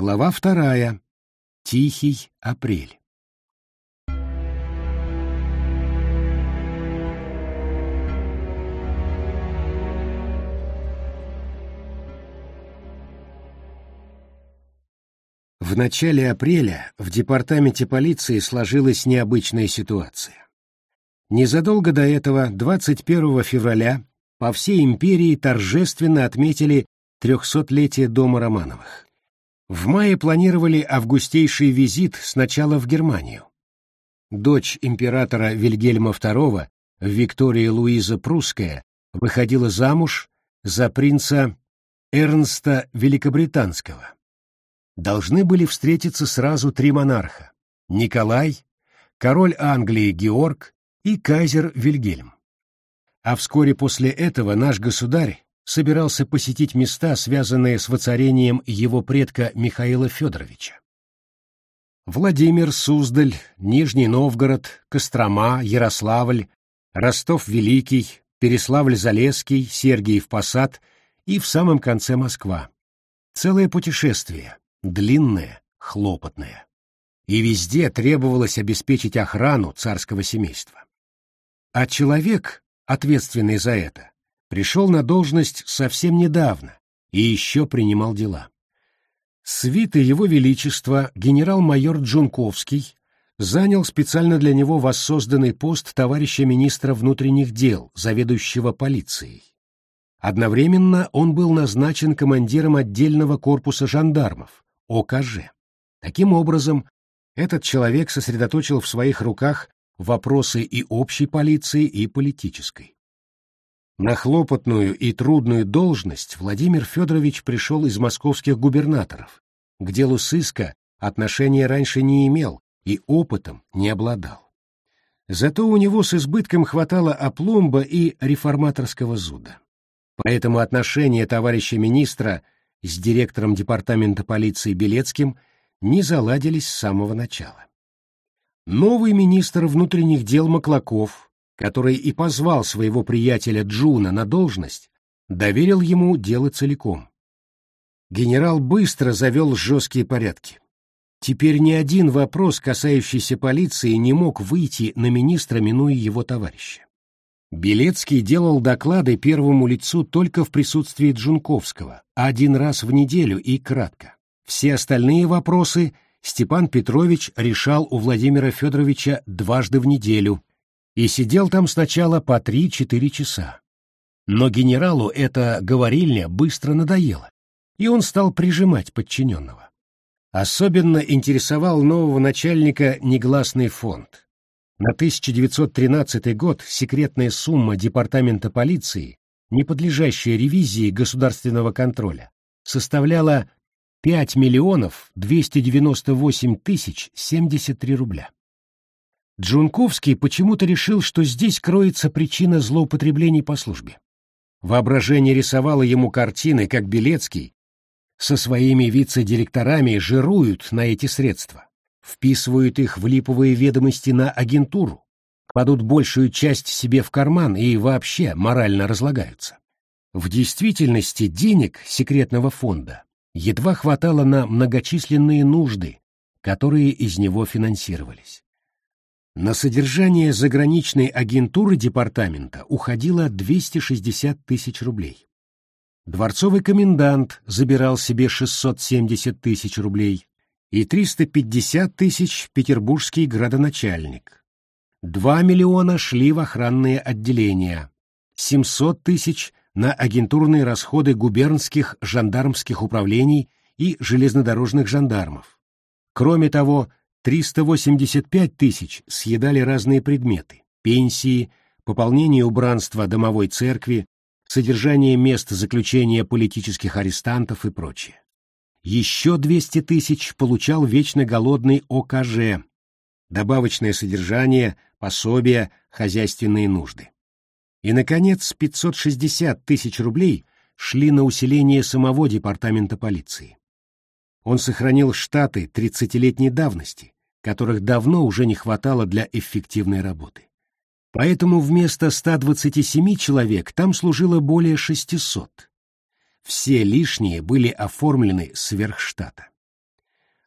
Глава вторая. Тихий апрель. В начале апреля в департаменте полиции сложилась необычная ситуация. Незадолго до этого, 21 февраля, по всей империи торжественно отметили трехсотлетие дома Романовых. В мае планировали августейший визит сначала в Германию. Дочь императора Вильгельма II, Виктория Луиза Прусская, выходила замуж за принца Эрнста Великобританского. Должны были встретиться сразу три монарха — Николай, король Англии Георг и кайзер Вильгельм. А вскоре после этого наш государь собирался посетить места, связанные с воцарением его предка Михаила Федоровича. Владимир, Суздаль, Нижний Новгород, Кострома, Ярославль, Ростов-Великий, Переславль-Залесский, Сергиев Посад и в самом конце Москва. Целое путешествие, длинное, хлопотное. И везде требовалось обеспечить охрану царского семейства. А человек, ответственный за это, пришел на должность совсем недавно и еще принимал дела. Свиты его величества генерал-майор Джунковский занял специально для него воссозданный пост товарища министра внутренних дел, заведующего полицией. Одновременно он был назначен командиром отдельного корпуса жандармов, ОКЖ. Таким образом, этот человек сосредоточил в своих руках вопросы и общей полиции, и политической. На хлопотную и трудную должность Владимир Федорович пришел из московских губернаторов, к делу сыска отношения раньше не имел и опытом не обладал. Зато у него с избытком хватало опломба и реформаторского зуда. Поэтому отношения товарища министра с директором департамента полиции Белецким не заладились с самого начала. Новый министр внутренних дел Маклаков, который и позвал своего приятеля Джуна на должность, доверил ему дело целиком. Генерал быстро завел жесткие порядки. Теперь ни один вопрос, касающийся полиции, не мог выйти на министра, минуя его товарища. Белецкий делал доклады первому лицу только в присутствии Джунковского, один раз в неделю и кратко. Все остальные вопросы — Степан Петрович решал у Владимира Федоровича дважды в неделю и сидел там сначала по три-четыре часа. Но генералу эта говорильня быстро надоела, и он стал прижимать подчиненного. Особенно интересовал нового начальника негласный фонд. На 1913 год секретная сумма Департамента полиции, не подлежащая ревизии государственного контроля, составляла 5 миллионов 298 тысяч 73 рубля. Джунковский почему-то решил, что здесь кроется причина злоупотреблений по службе. Воображение рисовало ему картины, как Белецкий со своими вице-директорами жируют на эти средства, вписывают их в липовые ведомости на агентуру, кладут большую часть себе в карман и вообще морально разлагаются. В действительности денег секретного фонда едва хватало на многочисленные нужды, которые из него финансировались. На содержание заграничной агентуры департамента уходило 260 тысяч рублей. Дворцовый комендант забирал себе 670 тысяч рублей и 350 тысяч петербургский градоначальник. 2 миллиона шли в охранные отделения, 700 тысяч на агентурные расходы губернских жандармских управлений и железнодорожных жандармов. Кроме того, 385 тысяч съедали разные предметы – пенсии, пополнение убранства домовой церкви, содержание мест заключения политических арестантов и прочее. Еще 200 тысяч получал вечно голодный ОКЖ, добавочное содержание, пособия, хозяйственные нужды. И, наконец, 560 тысяч рублей шли на усиление самого департамента полиции. Он сохранил штаты 30-летней давности, которых давно уже не хватало для эффективной работы. Поэтому вместо 127 человек там служило более 600. Все лишние были оформлены сверх штата.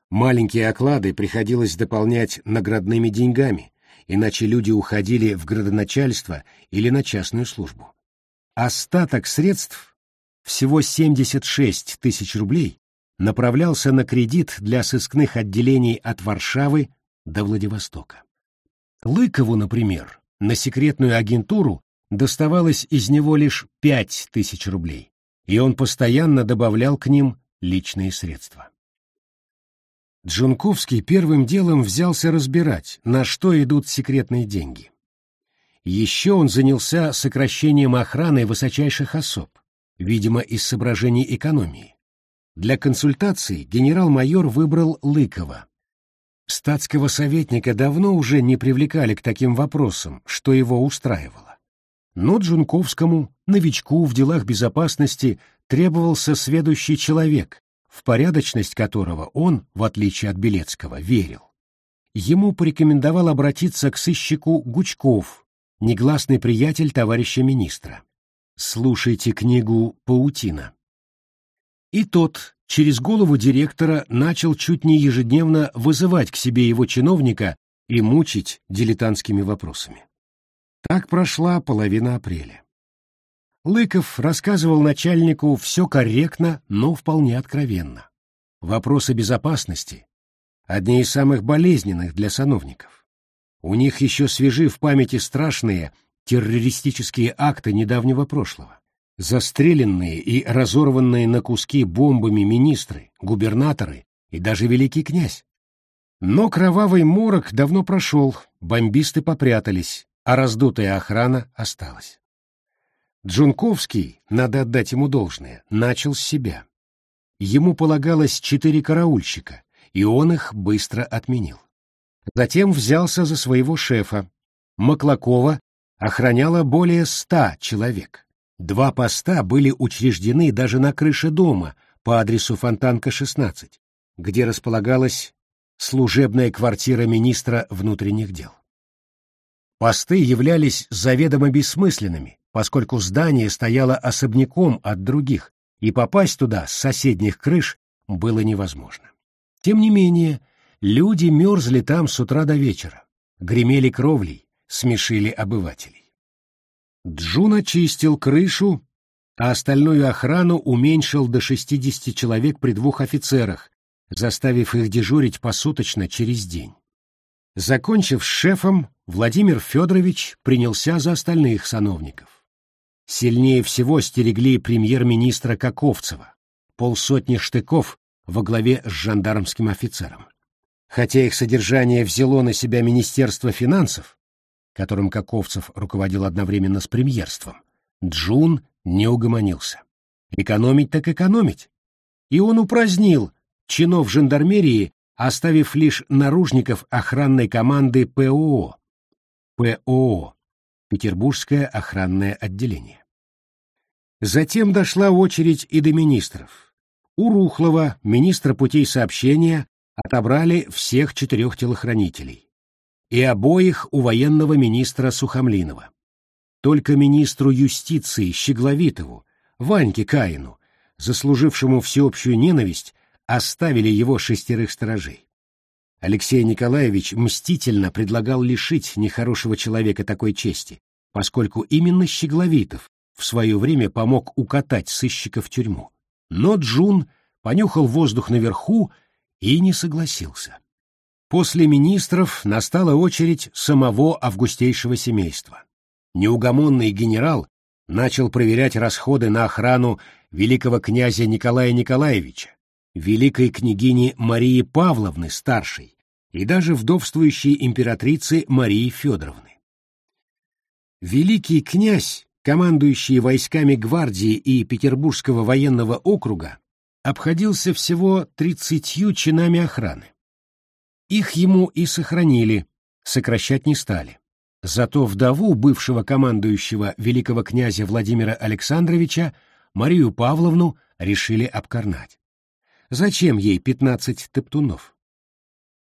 Маленькие оклады приходилось дополнять наградными деньгами, иначе люди уходили в градоначальство или на частную службу. Остаток средств, всего 76 тысяч рублей, направлялся на кредит для сыскных отделений от Варшавы до Владивостока. Лыкову, например, на секретную агентуру доставалось из него лишь 5 тысяч рублей, и он постоянно добавлял к ним личные средства. Джунковский первым делом взялся разбирать, на что идут секретные деньги. Еще он занялся сокращением охраны высочайших особ, видимо, из соображений экономии. Для консультаций генерал-майор выбрал Лыкова. Статского советника давно уже не привлекали к таким вопросам, что его устраивало. Но Джунковскому, новичку в делах безопасности, требовался сведущий человек, в порядочность которого он, в отличие от Белецкого, верил. Ему порекомендовал обратиться к сыщику Гучков, негласный приятель товарища министра. Слушайте книгу «Паутина». И тот, через голову директора, начал чуть не ежедневно вызывать к себе его чиновника и мучить дилетантскими вопросами. Так прошла половина апреля. Лыков рассказывал начальнику все корректно, но вполне откровенно. Вопросы безопасности — одни из самых болезненных для сановников. У них еще свежи в памяти страшные террористические акты недавнего прошлого. Застреленные и разорванные на куски бомбами министры, губернаторы и даже великий князь. Но кровавый морок давно прошел, бомбисты попрятались, а раздутая охрана осталась. Джунковский, надо отдать ему должное, начал с себя. Ему полагалось четыре караульщика, и он их быстро отменил. Затем взялся за своего шефа. Маклакова охраняло более ста человек. Два поста были учреждены даже на крыше дома по адресу Фонтанка, 16, где располагалась служебная квартира министра внутренних дел. Посты являлись заведомо бессмысленными, поскольку здание стояло особняком от других, и попасть туда с соседних крыш было невозможно. Тем не менее, люди мерзли там с утра до вечера, гремели кровлей, смешили обывателей. Джун очистил крышу, а остальную охрану уменьшил до 60 человек при двух офицерах, заставив их дежурить посуточно через день. Закончив с шефом, Владимир Федорович принялся за остальных сановников. Сильнее всего стерегли премьер-министра Каковцева, полсотни штыков во главе с жандармским офицером. Хотя их содержание взяло на себя Министерство финансов, которым Каковцев руководил одновременно с премьерством, Джун не угомонился. Экономить так экономить. И он упразднил чинов жандармерии, оставив лишь наружников охранной команды ПОО. ПОО – Петербургское охранное отделение. Затем дошла очередь и до министров. У Рухлова, министра путей сообщения, отобрали всех четырех телохранителей. И обоих у военного министра Сухомлинова. Только министру юстиции Щегловитову, Ваньке Каину, заслужившему всеобщую ненависть, оставили его шестерых сторожей. Алексей Николаевич мстительно предлагал лишить нехорошего человека такой чести, поскольку именно Щегловитов в свое время помог укатать сыщика в тюрьму. Но Джун понюхал воздух наверху и не согласился. После министров настала очередь самого августейшего семейства. Неугомонный генерал начал проверять расходы на охрану великого князя Николая Николаевича, великой княгини Марии Павловны старшей и даже вдовствующей императрицы Марии Федоровны. Великий князь командующий войсками гвардии и Петербургского военного округа, обходился всего тридцатью чинами охраны. Их ему и сохранили, сокращать не стали. Зато вдову бывшего командующего великого князя Владимира Александровича, Марию Павловну, решили обкорнать. Зачем ей пятнадцать топтунов?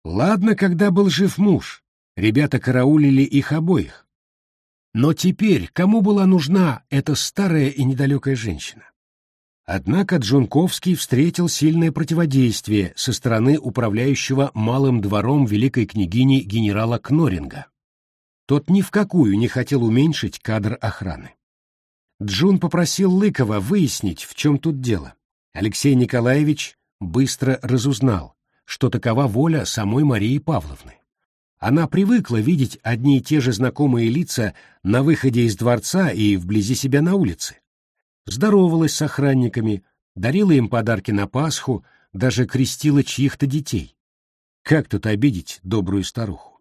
Ладно, когда был жив муж, ребята караулили их обоих, но теперь кому была нужна эта старая и недалекая женщина? Однако Джунковский встретил сильное противодействие со стороны управляющего малым двором великой княгини генерала Кноринга. Тот ни в какую не хотел уменьшить кадр охраны. Джун попросил Лыкова выяснить, в чем тут дело. Алексей Николаевич быстро разузнал, что такова воля самой Марии Павловны. Она привыкла видеть одни и те же знакомые лица на выходе из дворца и вблизи себя на улице здоровалась с охранниками, дарила им подарки на Пасху, даже крестила чьих-то детей. Как тут обидеть добрую старуху?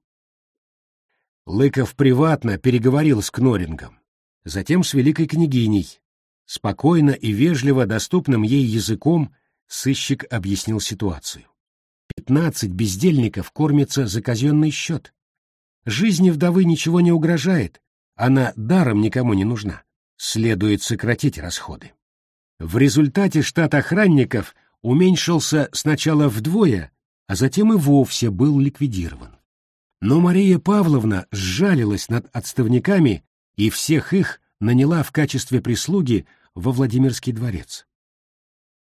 Лыков приватно переговорил с Кнорингом, затем с великой княгиней. Спокойно и вежливо доступным ей языком сыщик объяснил ситуацию. Пятнадцать бездельников кормятся за казенный счет. Жизни вдовы ничего не угрожает, она даром никому не нужна следует сократить расходы. В результате штат охранников уменьшился сначала вдвое, а затем и вовсе был ликвидирован. Но Мария Павловна сжалилась над отставниками и всех их наняла в качестве прислуги во Владимирский дворец.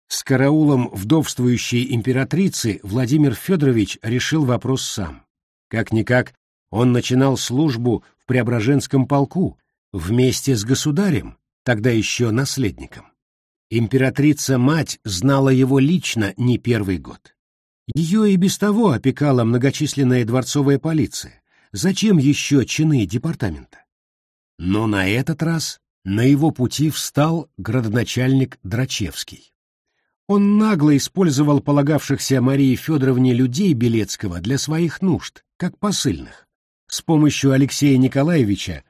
С караулом вдовствующей императрицы Владимир Федорович решил вопрос сам. Как-никак, он начинал службу в Преображенском полку, вместе с государем, тогда еще наследником. Императрица-мать знала его лично не первый год. Ее и без того опекала многочисленная дворцовая полиция. Зачем еще чины департамента? Но на этот раз на его пути встал градоначальник Драчевский. Он нагло использовал полагавшихся Марии Федоровне людей Белецкого для своих нужд, как посыльных. С помощью Алексея Николаевича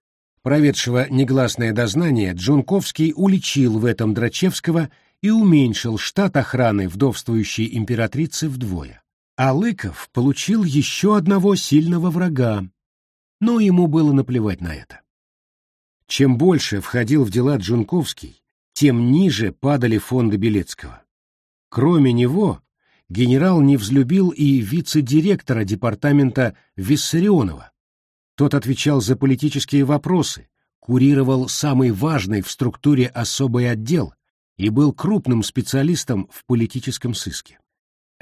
проведшего негласное дознание, Джунковский уличил в этом Драчевского и уменьшил штат охраны вдовствующей императрицы вдвое. А Лыков получил еще одного сильного врага, но ему было наплевать на это. Чем больше входил в дела Джунковский, тем ниже падали фонды Белецкого. Кроме него, генерал не взлюбил и вице-директора департамента Виссарионова, тот отвечал за политические вопросы, курировал самый важный в структуре особый отдел и был крупным специалистом в политическом сыске.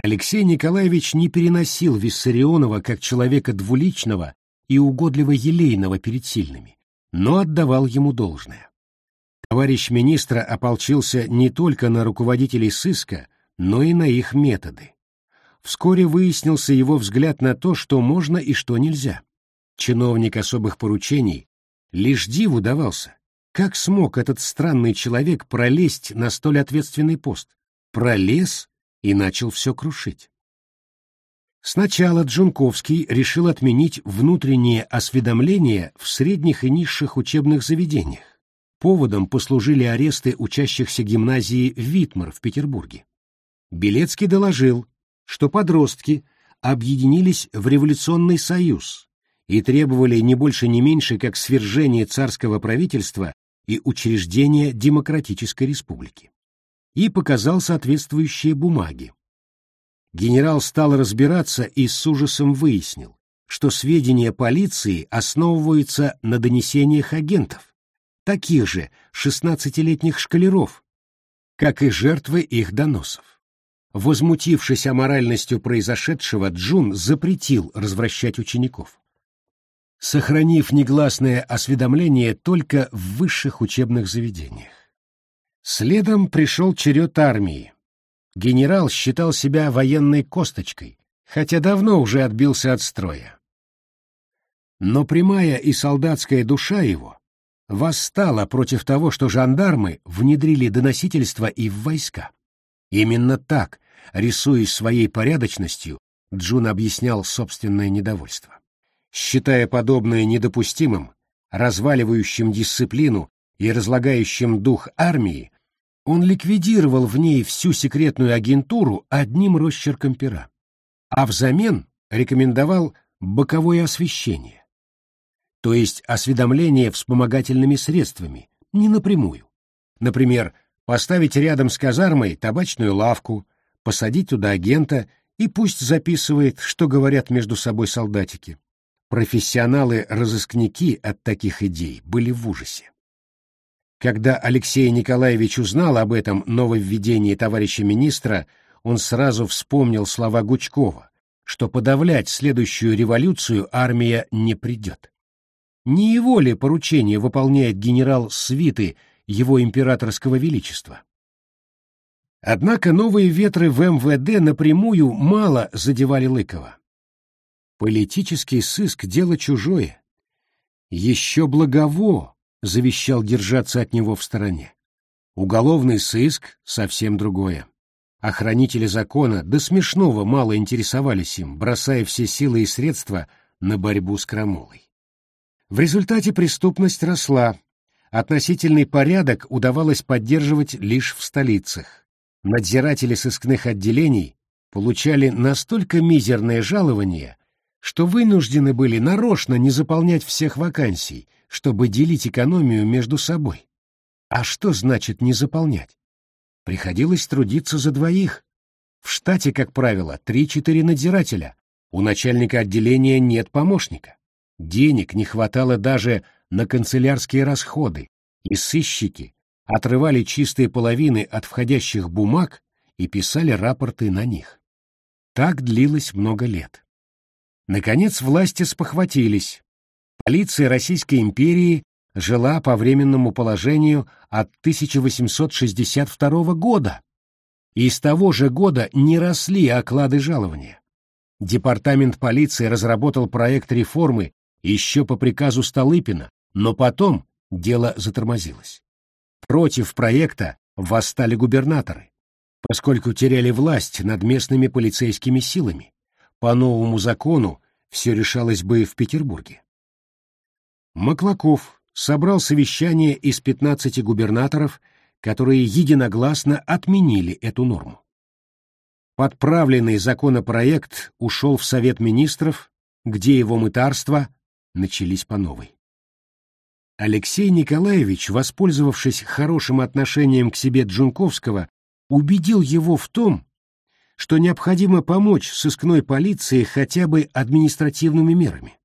Алексей Николаевич не переносил Виссарионова как человека двуличного и угодливо-елейного перед сильными, но отдавал ему должное. Товарищ министра ополчился не только на руководителей сыска, но и на их методы. Вскоре выяснился его взгляд на то, что можно и что нельзя чиновник особых поручений, лишь диву давался, как смог этот странный человек пролезть на столь ответственный пост. Пролез и начал все крушить. Сначала Джунковский решил отменить внутреннее осведомление в средних и низших учебных заведениях. Поводом послужили аресты учащихся гимназии Витмар в Петербурге. Белецкий доложил, что подростки объединились в революционный союз, и требовали не больше не меньше, как свержение царского правительства и учреждения демократической республики. И показал соответствующие бумаги. Генерал стал разбираться и с ужасом выяснил, что сведения полиции основываются на донесениях агентов, таких же 16-летних школяров, как и жертвы их доносов. Возмутившись аморальностью произошедшего, Джун запретил развращать учеников сохранив негласное осведомление только в высших учебных заведениях. Следом пришел черед армии. Генерал считал себя военной косточкой, хотя давно уже отбился от строя. Но прямая и солдатская душа его восстала против того, что жандармы внедрили доносительство и в войска. Именно так, рисуясь своей порядочностью, Джун объяснял собственное недовольство считая подобное недопустимым, разваливающим дисциплину и разлагающим дух армии, он ликвидировал в ней всю секретную агентуру одним росчерком пера, а взамен рекомендовал боковое освещение, то есть осведомление вспомогательными средствами, не напрямую. Например, поставить рядом с казармой табачную лавку, посадить туда агента и пусть записывает, что говорят между собой солдатики. Профессионалы-разыскники от таких идей были в ужасе. Когда Алексей Николаевич узнал об этом нововведении товарища министра, он сразу вспомнил слова Гучкова, что подавлять следующую революцию армия не придет. Не его ли поручение выполняет генерал свиты его императорского величества? Однако новые ветры в МВД напрямую мало задевали Лыкова. Политический сыск — дело чужое. Еще благово завещал держаться от него в стороне. Уголовный сыск — совсем другое. Охранители закона до смешного мало интересовались им, бросая все силы и средства на борьбу с крамолой. В результате преступность росла, относительный порядок удавалось поддерживать лишь в столицах. Надзиратели сыскных отделений получали настолько мизерное жалование, что вынуждены были нарочно не заполнять всех вакансий, чтобы делить экономию между собой. А что значит не заполнять? Приходилось трудиться за двоих. В штате, как правило, три-четыре надзирателя. У начальника отделения нет помощника. Денег не хватало даже на канцелярские расходы, и сыщики отрывали чистые половины от входящих бумаг и писали рапорты на них. Так длилось много лет. Наконец власти спохватились. Полиция Российской империи жила по временному положению от 1862 года, и с того же года не росли оклады жалования. Департамент полиции разработал проект реформы еще по приказу Столыпина, но потом дело затормозилось. Против проекта восстали губернаторы, поскольку теряли власть над местными полицейскими силами. По новому закону все решалось бы в Петербурге. Маклаков собрал совещание из 15 губернаторов, которые единогласно отменили эту норму. Подправленный законопроект ушел в Совет министров, где его мытарства начались по новой. Алексей Николаевич, воспользовавшись хорошим отношением к себе Джунковского, убедил его в том, что необходимо помочь сыскной полиции хотя бы административными мерами,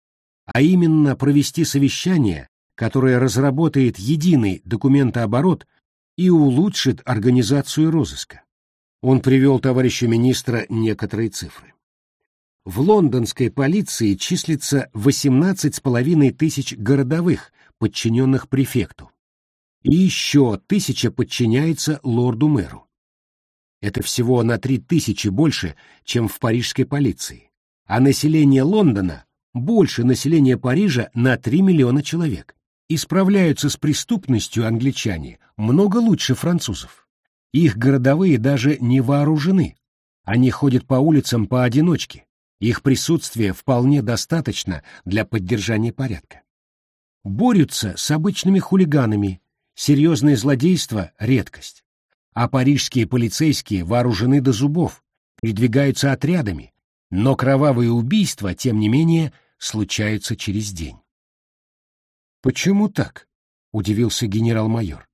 а именно провести совещание, которое разработает единый документооборот и улучшит организацию розыска. Он привел товарищу министра некоторые цифры. В лондонской полиции числится 18,5 тысяч городовых, подчиненных префекту. И еще тысяча подчиняется лорду-мэру. Это всего на три тысячи больше, чем в парижской полиции. А население Лондона больше населения Парижа на 3 миллиона человек. И справляются с преступностью англичане много лучше французов. Их городовые даже не вооружены. Они ходят по улицам поодиночке. Их присутствия вполне достаточно для поддержания порядка. Борются с обычными хулиганами, серьезное злодейство — редкость. А парижские полицейские вооружены до зубов, передвигаются отрядами, но кровавые убийства, тем не менее, случаются через день. «Почему так?» — удивился генерал-майор.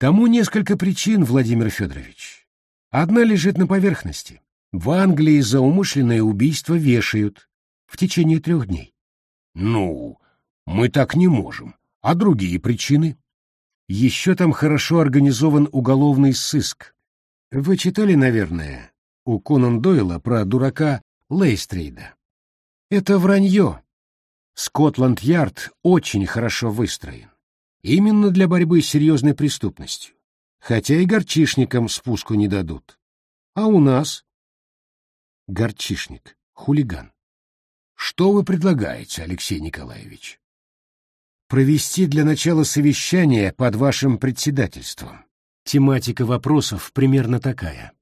«Тому несколько причин, Владимир Федорович. Одна лежит на поверхности. В Англии за умышленное убийство вешают в течение трех дней. Ну, мы так не можем. А другие причины? Еще там хорошо организован уголовный сыск. Вы читали, наверное, у Конан Дойла про дурака Лестрейда? Это вранье. Скотланд-Ярд очень хорошо выстроен. Именно для борьбы с серьезной преступностью. Хотя и горчишникам спуску не дадут. А у нас горчишник, хулиган. Что вы предлагаете, Алексей Николаевич? Провести для начала совещание под вашим председательством. Тематика вопросов примерно такая.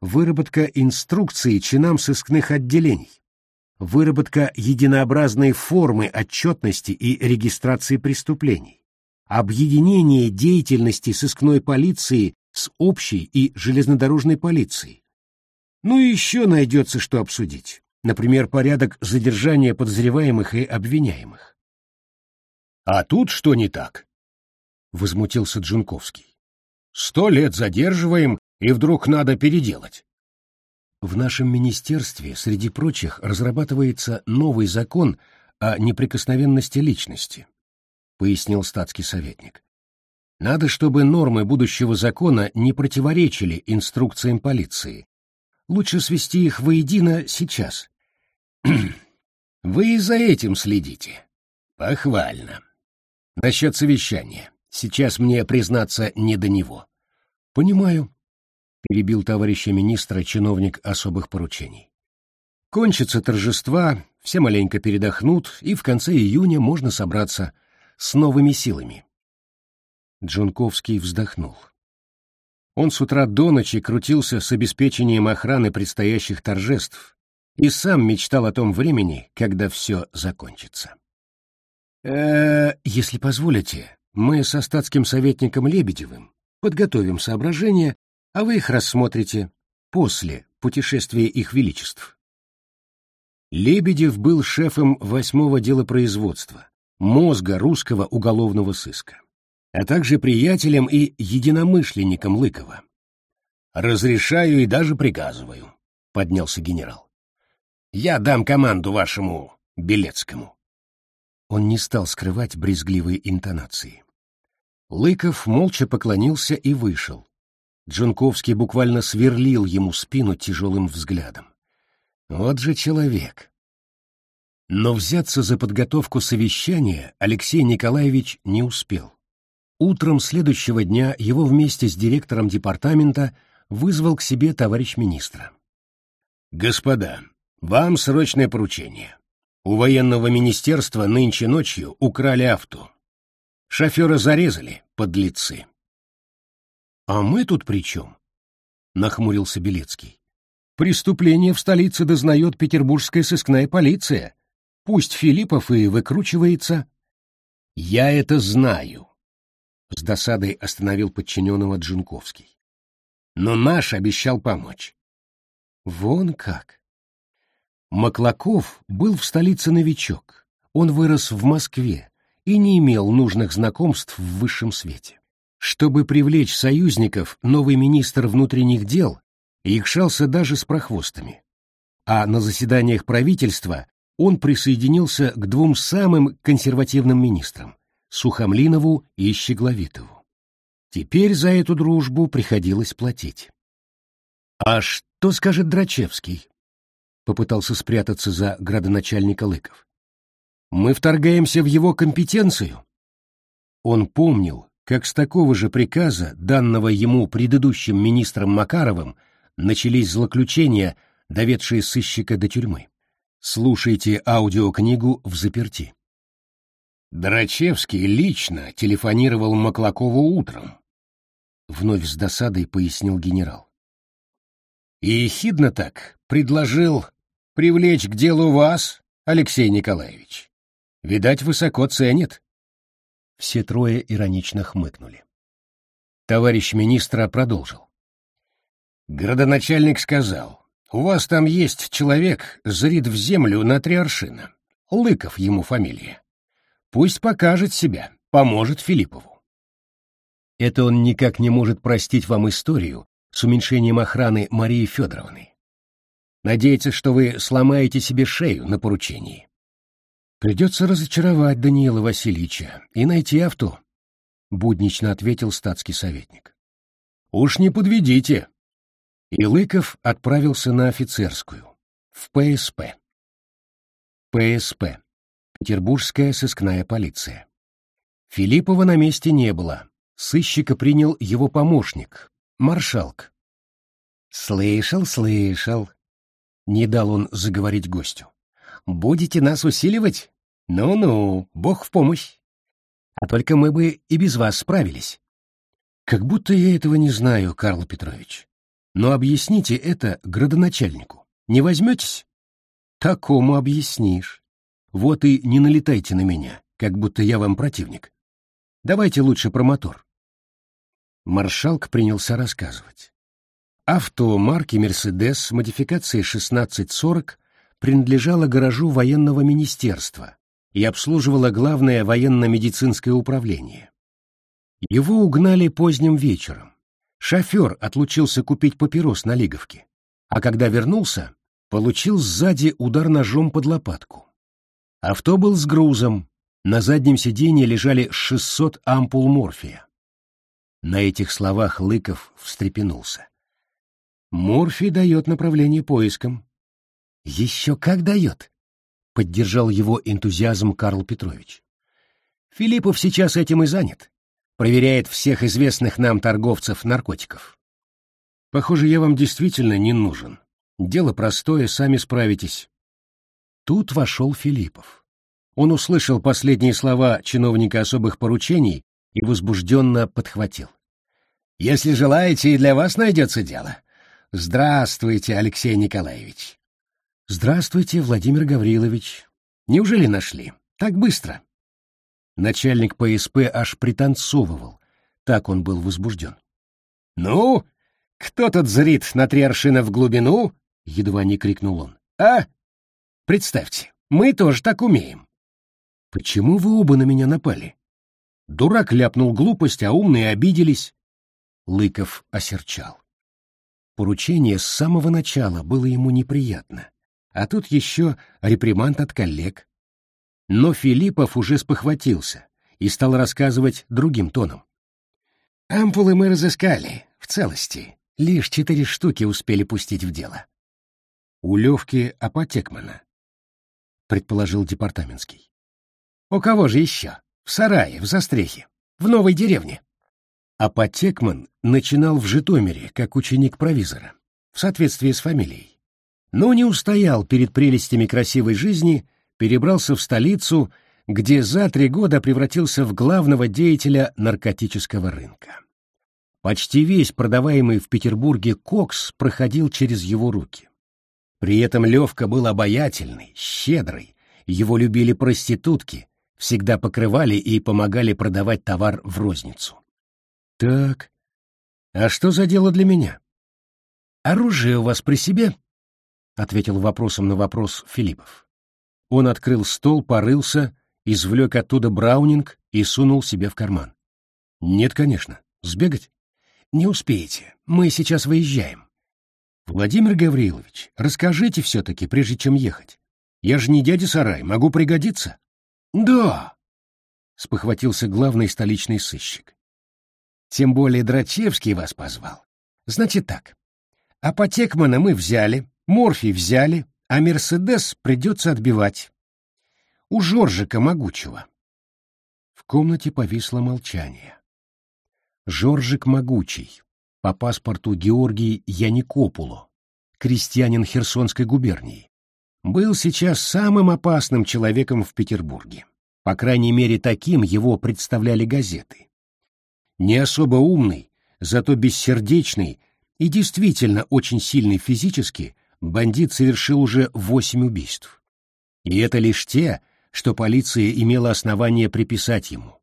Выработка инструкции чинам сыскных отделений. Выработка единообразной формы отчетности и регистрации преступлений. Объединение деятельности сыскной полиции с общей и железнодорожной полицией ну и еще найдется, что обсудить. Например, порядок задержания подозреваемых и обвиняемых. «А тут что не так?» — возмутился Джунковский. «Сто лет задерживаем, и вдруг надо переделать». В нашем министерстве, среди прочих, разрабатывается новый закон о неприкосновенности личности, пояснил статский советник. Надо, чтобы нормы будущего закона не противоречили инструкциям полиции. Лучше свести их воедино сейчас. Вы и за этим следите. Похвально. Насчет совещания. Сейчас мне, признаться, не до него. Понимаю, — перебил товарища министра чиновник особых поручений. Кончатся торжества, все маленько передохнут, и в конце июня можно собраться с новыми силами. Джунковский вздохнул. Он с утра до ночи крутился с обеспечением охраны предстоящих торжеств и сам мечтал о том времени, когда все закончится. «Э, если позволите, мы со статским советником Лебедевым подготовим соображения, а вы их рассмотрите после путешествия их величеств». Лебедев был шефом восьмого делопроизводства, мозга русского уголовного сыска, а также приятелем и единомышленником Лыкова. «Разрешаю и даже приказываю», — поднялся генерал. «Я дам команду вашему Белецкому». Он не стал скрывать брезгливые интонации. Лыков молча поклонился и вышел. Джунковский буквально сверлил ему спину тяжелым взглядом. Вот же человек. Но взяться за подготовку совещания Алексей Николаевич не успел. Утром следующего дня его вместе с директором департамента вызвал к себе товарищ министра. «Господа, вам срочное поручение. У военного министерства нынче ночью украли авто. Шофера зарезали, подлецы». «А мы тут при чем?» — нахмурился Белецкий. Преступление в столице дознает петербургская сыскная полиция. Пусть Филиппов и выкручивается. Я это знаю. С досадой остановил подчиненного Джунковский. Но наш обещал помочь. Вон как. Маклаков был в столице новичок. Он вырос в Москве и не имел нужных знакомств в высшем свете. Чтобы привлечь союзников, новый министр внутренних дел якшался даже с прохвостами. А на заседаниях правительства он присоединился к двум самым консервативным министрам — Сухомлинову и Щегловитову. Теперь за эту дружбу приходилось платить. «А что скажет Драчевский?» — попытался спрятаться за градоначальника Лыков. «Мы вторгаемся в его компетенцию». Он помнил, как с такого же приказа, данного ему предыдущим министром Макаровым, начались злоключения, доведшие сыщика до тюрьмы. Слушайте аудиокнигу в заперти. Драчевский лично телефонировал Маклакову утром. Вновь с досадой пояснил генерал. И ехидно так предложил привлечь к делу вас, Алексей Николаевич. Видать, высоко ценит. Все трое иронично хмыкнули. Товарищ министра продолжил. Градоначальник сказал, у вас там есть человек, зрит в землю на три аршина. Лыков ему фамилия. Пусть покажет себя, поможет Филиппову. Это он никак не может простить вам историю с уменьшением охраны Марии Федоровны. Надеется, что вы сломаете себе шею на поручении. Придется разочаровать Даниила Васильевича и найти авто, — буднично ответил статский советник. Уж не подведите, и Лыков отправился на офицерскую, в ПСП. ПСП. Петербургская сыскная полиция. Филиппова на месте не было. Сыщика принял его помощник, маршалк. «Слышал, слышал», — не дал он заговорить гостю. «Будете нас усиливать? Ну-ну, бог в помощь. А только мы бы и без вас справились». «Как будто я этого не знаю, Карл Петрович. Но объясните это градоначальнику. Не возьметесь? Такому объяснишь. Вот и не налетайте на меня, как будто я вам противник. Давайте лучше про мотор. Маршалк принялся рассказывать. Авто марки «Мерседес» модификации 1640 принадлежало гаражу военного министерства и обслуживало главное военно-медицинское управление. Его угнали поздним вечером. Шофер отлучился купить папирос на Лиговке, а когда вернулся, получил сзади удар ножом под лопатку. Авто был с грузом, на заднем сиденье лежали 600 ампул морфия. На этих словах Лыков встрепенулся. Морфий дает направление поискам. Еще как дает, поддержал его энтузиазм Карл Петрович. Филиппов сейчас этим и занят. Проверяет всех известных нам торговцев наркотиков. Похоже, я вам действительно не нужен. Дело простое, сами справитесь. Тут вошел Филиппов. Он услышал последние слова чиновника особых поручений и возбужденно подхватил. «Если желаете, и для вас найдется дело. Здравствуйте, Алексей Николаевич». «Здравствуйте, Владимир Гаврилович. Неужели нашли? Так быстро?» Начальник ПСП аж пританцовывал, так он был возбужден. «Ну, кто тут зрит на три аршина в глубину?» — едва не крикнул он. «А? Представьте, мы тоже так умеем». «Почему вы оба на меня напали?» Дурак ляпнул глупость, а умные обиделись. Лыков осерчал. Поручение с самого начала было ему неприятно, а тут еще реприманд от коллег. Но Филиппов уже спохватился и стал рассказывать другим тоном. «Ампулы мы разыскали, в целости. Лишь четыре штуки успели пустить в дело». «У Левки Апотекмана», — предположил департаментский. «У кого же еще? В сарае, в застрехе, в новой деревне». Апотекман начинал в Житомире как ученик провизора, в соответствии с фамилией. Но не устоял перед прелестями красивой жизни — перебрался в столицу, где за три года превратился в главного деятеля наркотического рынка. Почти весь продаваемый в Петербурге кокс проходил через его руки. При этом Левка был обаятельный, щедрый, его любили проститутки, всегда покрывали и помогали продавать товар в розницу. «Так, а что за дело для меня?» «Оружие у вас при себе?» — ответил вопросом на вопрос Филиппов. Он открыл стол, порылся, извлек оттуда браунинг и сунул себе в карман. «Нет, конечно. Сбегать?» «Не успеете. Мы сейчас выезжаем». «Владимир Гаврилович, расскажите все-таки, прежде чем ехать. Я же не дядя Сарай, могу пригодиться?» «Да», — спохватился главный столичный сыщик. «Тем более Драчевский вас позвал. Значит так. Апотекмана мы взяли, Морфий взяли, а Мерседес придется отбивать. У Жоржика Могучего. В комнате повисло молчание. Жоржик Могучий, по паспорту Георгий Яникопуло, крестьянин Херсонской губернии, был сейчас самым опасным человеком в Петербурге. По крайней мере, таким его представляли газеты. Не особо умный, зато бессердечный и действительно очень сильный физически, бандит совершил уже восемь убийств. И это лишь те, что полиция имела основание приписать ему.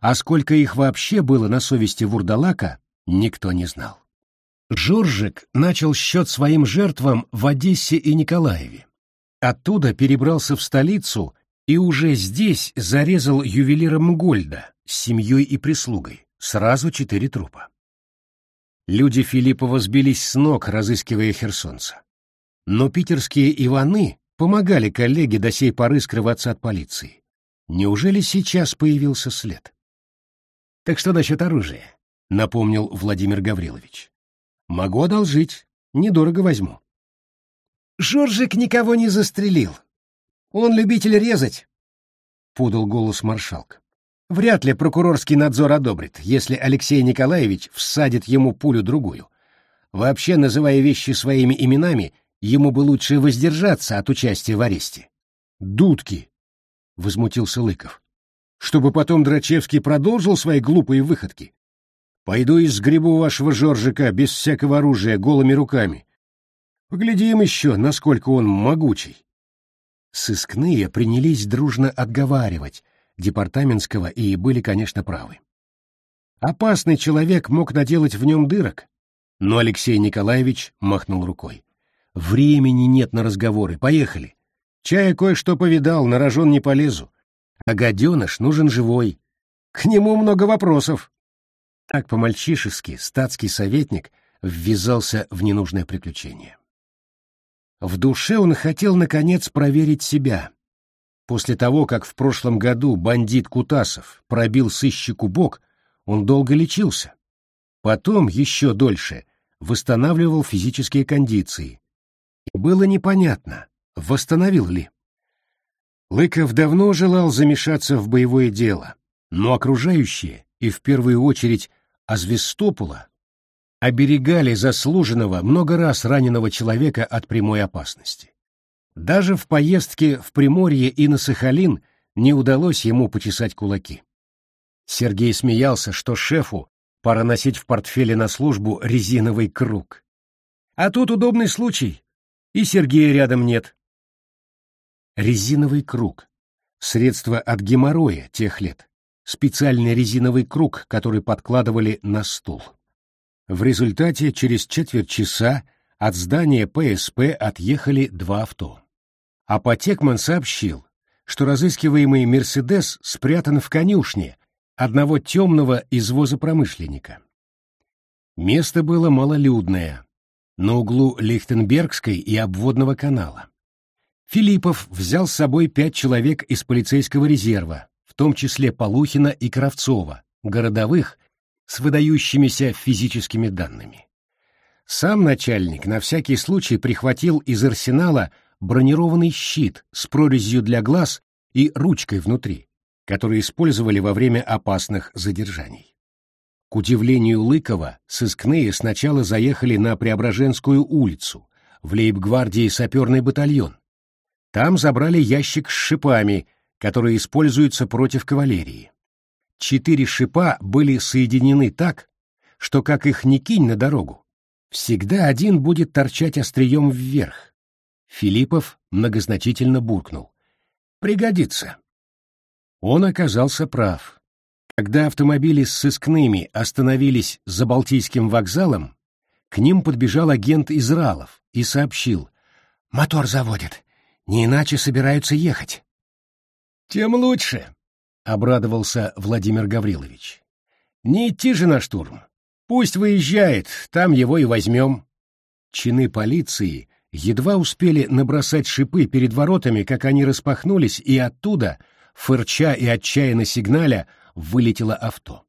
А сколько их вообще было на совести Вурдалака, никто не знал. Жоржик начал счет своим жертвам в Одессе и Николаеве. Оттуда перебрался в столицу и уже здесь зарезал ювелира Мгольда с семьей и прислугой, сразу четыре трупа. Люди Филиппова сбились с ног, разыскивая херсонца. Но питерские Иваны помогали коллеге до сей поры скрываться от полиции. Неужели сейчас появился след? «Так что насчет оружия?» — напомнил Владимир Гаврилович. «Могу одолжить, недорого возьму». «Жоржик никого не застрелил. Он любитель резать», — подал голос маршалка. «Вряд ли прокурорский надзор одобрит, если Алексей Николаевич всадит ему пулю-другую. Вообще, называя вещи своими именами, ему бы лучше воздержаться от участия в аресте. «Дудки!» — возмутился Лыков. «Чтобы потом Драчевский продолжил свои глупые выходки. Пойду и сгребу вашего Жоржика без всякого оружия, голыми руками. Поглядим еще, насколько он могучий». Сыскные принялись дружно отговаривать департаментского и были, конечно, правы. Опасный человек мог наделать в нем дырок, но Алексей Николаевич махнул рукой. Времени нет на разговоры. Поехали. Чая кое-что повидал, на рожон не полезу. А гаденыш нужен живой. К нему много вопросов. Так по-мальчишески статский советник ввязался в ненужное приключение. В душе он хотел, наконец, проверить себя. После того, как в прошлом году бандит Кутасов пробил сыщику бок, Он долго лечился. Потом, еще дольше, восстанавливал физические кондиции. Было непонятно, восстановил ли. Лыков давно желал замешаться в боевое дело, но окружающие, и в первую очередь Азвестопола, оберегали заслуженного много раз раненого человека от прямой опасности. Даже в поездке в Приморье и на Сахалин не удалось ему почесать кулаки. Сергей смеялся, что шефу пора носить в портфеле на службу резиновый круг. А тут удобный случай, и Сергея рядом нет. Резиновый круг. Средство от геморроя тех лет. Специальный резиновый круг, который подкладывали на стул. В результате через четверть часа от здания ПСП отъехали два авто. А Потекман сообщил, что разыскиваемый «Мерседес» спрятан в конюшне одного темного извозопромышленника. Место было малолюдное, на углу Лихтенбергской и обводного канала. Филиппов взял с собой пять человек из полицейского резерва, в том числе Полухина и Кравцова, городовых, с выдающимися физическими данными. Сам начальник на всякий случай прихватил из арсенала бронированный щит с прорезью для глаз и ручкой внутри, который использовали во время опасных задержаний. К удивлению Лыкова, сыскные сначала заехали на Преображенскую улицу, в лейб-гвардии саперный батальон. Там забрали ящик с шипами, которые используются против кавалерии. Четыре шипа были соединены так, что как их ни кинь на дорогу, всегда один будет торчать острием вверх. Филиппов многозначительно буркнул. «Пригодится». Он оказался прав. Когда автомобили с сыскными остановились за Балтийским вокзалом, к ним подбежал агент из Ралов и сообщил. «Мотор заводят. Не иначе собираются ехать». «Тем лучше», — обрадовался Владимир Гаврилович. «Не идти же на штурм. Пусть выезжает, там его и возьмем». Чины полиции едва успели набросать шипы перед воротами, как они распахнулись, и оттуда, фырча и отчаянно сигналя, вылетело авто.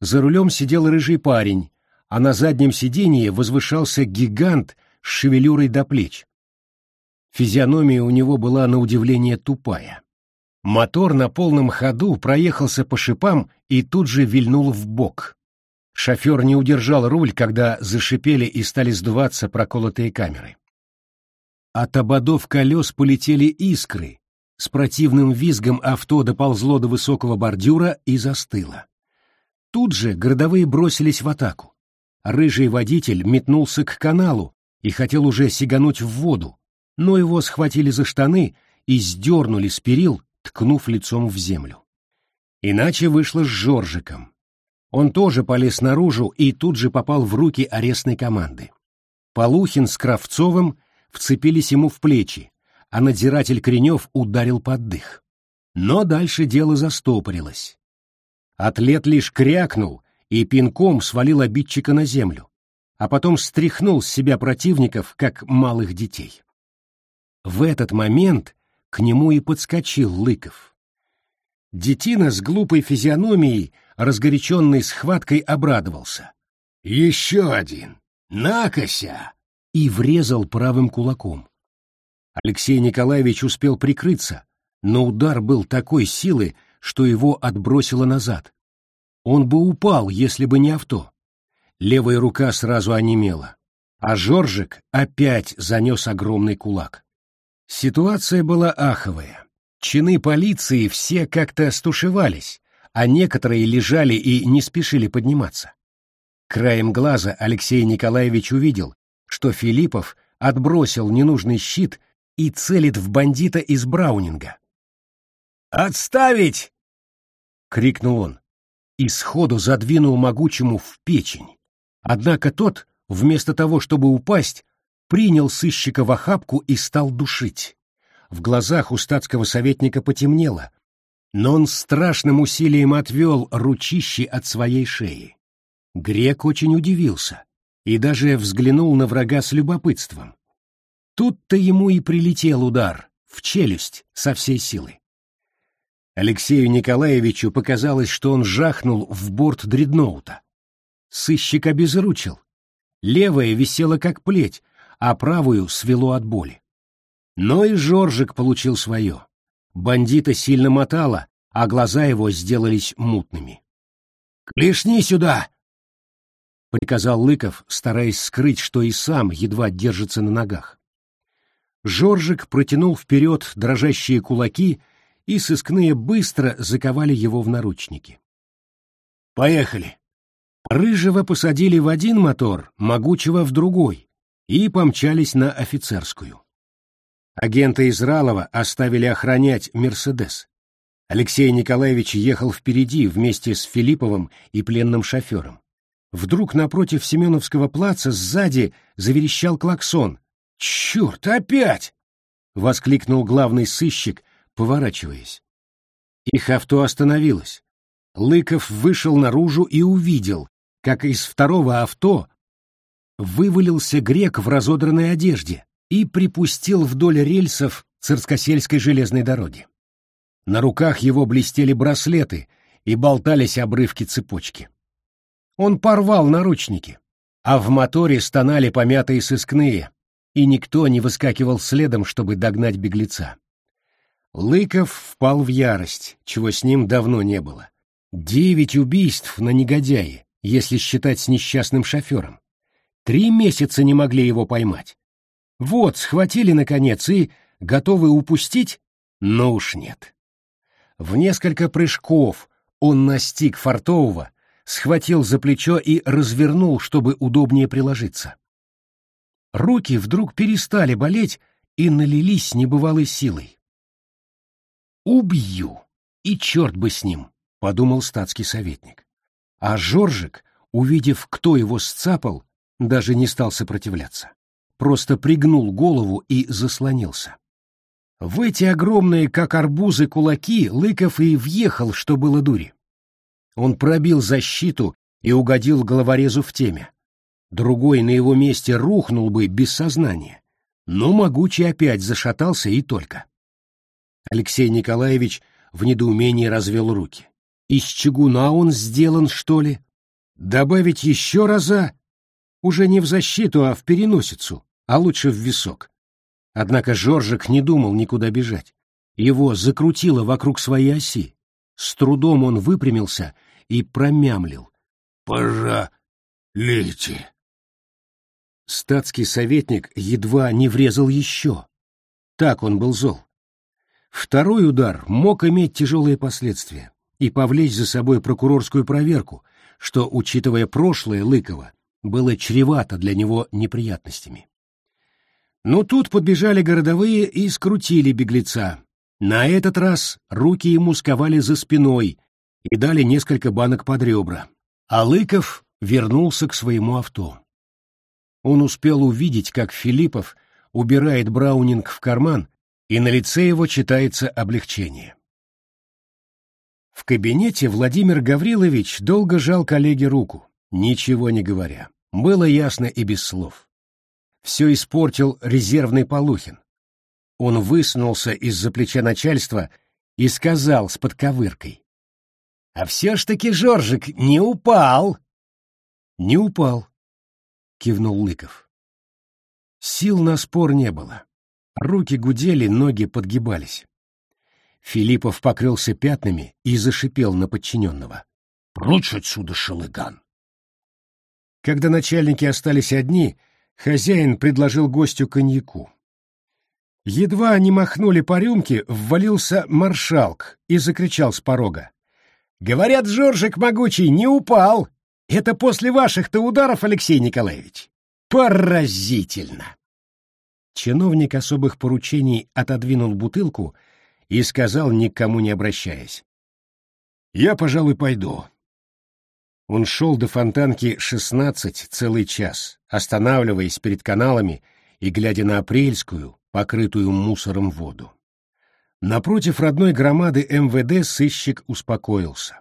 За рулем сидел рыжий парень, а на заднем сиденье возвышался гигант с шевелюрой до плеч. Физиономия у него была на удивление тупая. Мотор на полном ходу проехался по шипам и тут же вильнул в бок. Шофер не удержал руль, когда зашипели и стали сдуваться проколотые камеры. От ободов колес полетели искры, с противным визгом авто доползло до высокого бордюра и застыло. Тут же городовые бросились в атаку. Рыжий водитель метнулся к каналу и хотел уже сигануть в воду, но его схватили за штаны и сдернули с перил, ткнув лицом в землю. Иначе вышло с Жоржиком. Он тоже полез наружу и тут же попал в руки арестной команды. Полухин с Кравцовым вцепились ему в плечи, а надзиратель Кренев ударил под дых. Но дальше дело застопорилось. Атлет лишь крякнул и пинком свалил обидчика на землю, а потом стряхнул с себя противников, как малых детей. В этот момент к нему и подскочил Лыков. Детина с глупой физиономией, разгоряченной схваткой, обрадовался. «Еще один! Накося!» И врезал правым кулаком. Алексей Николаевич успел прикрыться, но удар был такой силы, что его отбросило назад. Он бы упал, если бы не авто. Левая рука сразу онемела, а Жоржик опять занес огромный кулак. Ситуация была аховая. Чины полиции все как-то стушевались, а некоторые лежали и не спешили подниматься. Краем глаза Алексей Николаевич увидел, что Филиппов отбросил ненужный щит и целит в бандита из Браунинга. «Отставить!» — крикнул он и сходу задвинул могучему в печень. Однако тот, вместо того, чтобы упасть, принял сыщика в охапку и стал душить. В глазах у статского советника потемнело, но он страшным усилием отвел ручище от своей шеи. Грек очень удивился и даже взглянул на врага с любопытством. Тут-то ему и прилетел удар, в челюсть, со всей силы. Алексею Николаевичу показалось, что он жахнул в борт дредноута. Сыщик обезручил. Левая висела как плеть, а правую свело от боли. Но и Жоржик получил свое. Бандита сильно мотало, а глаза его сделались мутными. «Клешни сюда!» — приказал Лыков, стараясь скрыть, что и сам едва держится на ногах. Жоржик протянул вперед дрожащие кулаки, и сыскные быстро заковали его в наручники. «Поехали!» Рыжего посадили в один мотор, могучего в другой, и помчались на офицерскую. Агента Изралова оставили охранять «Мерседес». Алексей Николаевич ехал впереди вместе с Филипповым и пленным шофером. Вдруг напротив Семеновского плаца сзади заверещал клаксон. «Черт, опять!» — воскликнул главный сыщик, поворачиваясь. Их авто остановилось. Лыков вышел наружу и увидел, как из второго авто вывалился грек в разодранной одежде и припустил вдоль рельсов Цирскосельской железной дороги. На руках его блестели браслеты и болтались обрывки цепочки. Он порвал наручники, а в моторе стонали помятые сыскные, и никто не выскакивал следом, чтобы догнать беглеца. Лыков впал в ярость, чего с ним давно не было. Девять убийств на негодяе, если считать с несчастным шофером. Три месяца не могли его поймать. Вот, схватили, наконец, и готовы упустить? Но уж нет. В несколько прыжков он настиг Фартового, схватил за плечо и развернул, чтобы удобнее приложиться. Руки вдруг перестали болеть и налились небывалой силой. «Убью! И черт бы с ним!» — подумал статский советник. А Жоржик, увидев, кто его сцапал, даже не стал сопротивляться. Просто пригнул голову и заслонился. В эти огромные, как арбузы, кулаки Лыков и въехал, что было дури. Он пробил защиту и угодил головорезу в теме. Другой на его месте рухнул бы без сознания. Но могучий опять зашатался и только. Алексей Николаевич в недоумении развел руки. Из чугуна он сделан, что ли? Добавить еще раза? Уже не в защиту, а в переносицу, а лучше в висок. Однако Жоржик не думал никуда бежать. Его закрутило вокруг своей оси. С трудом он выпрямился и промямлил. «Пожалейте!» Статский советник едва не врезал еще. Так он был зол. Второй удар мог иметь тяжелые последствия и повлечь за собой прокурорскую проверку, что, учитывая прошлое Лыкова, было чревато для него неприятностями. Но тут подбежали городовые и скрутили беглеца. На этот раз руки ему сковали за спиной и дали несколько банок под ребра. А Лыков вернулся к своему авто. Он успел увидеть, как Филиппов убирает Браунинг в карман, и на лице его читается облегчение. В кабинете Владимир Гаврилович долго жал коллеге руку, ничего не говоря. Было ясно и без слов. Все испортил резервный Полухин. Он высунулся из-за плеча начальства и сказал с подковыркой. — А все ж таки Жоржик не упал! — Не упал, — кивнул Лыков. Сил на спор не было. Руки гудели, ноги подгибались. Филиппов покрылся пятнами и зашипел на подчиненного. «Прочь отсюда, шалыган!» Когда начальники остались одни, хозяин предложил гостю коньяку. Едва они махнули по рюмке, ввалился маршалк и закричал с порога. «Говорят, Жоржик могучий не упал! Это после ваших-то ударов, Алексей Николаевич! Поразительно!» Чиновник особых поручений отодвинул бутылку и сказал, никому не обращаясь. «Я, пожалуй, пойду». Он шел до фонтанки шестнадцать целый час, останавливаясь перед каналами и глядя на апрельскую, покрытую мусором воду. Напротив родной громады МВД сыщик успокоился.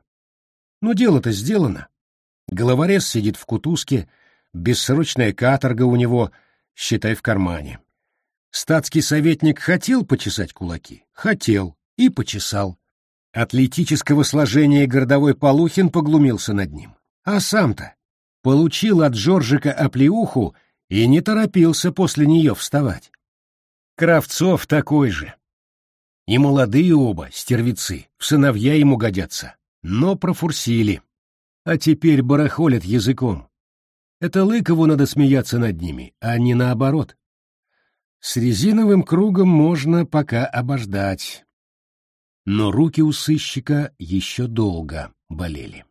Но дело-то сделано. Головорез сидит в кутузке, бессрочная каторга у него, считай, в кармане. Статский советник хотел почесать кулаки? Хотел и почесал. атлетического сложения городовой Полухин поглумился над ним. А сам-то получил от Жоржика оплеуху и не торопился после нее вставать. Кравцов такой же. И молодые оба, стервицы, в сыновья ему годятся, но профурсили. А теперь барахолят языком. Это Лыкову надо смеяться над ними, а не наоборот. С резиновым кругом можно пока обождать. Но руки у сыщика еще долго болели.